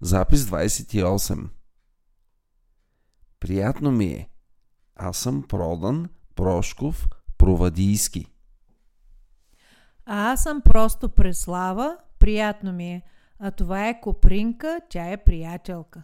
Запис 28 Приятно ми е. Аз съм Продан Прошков Провадийски. А аз съм просто Преслава. Приятно ми е. А това е Копринка, тя е приятелка.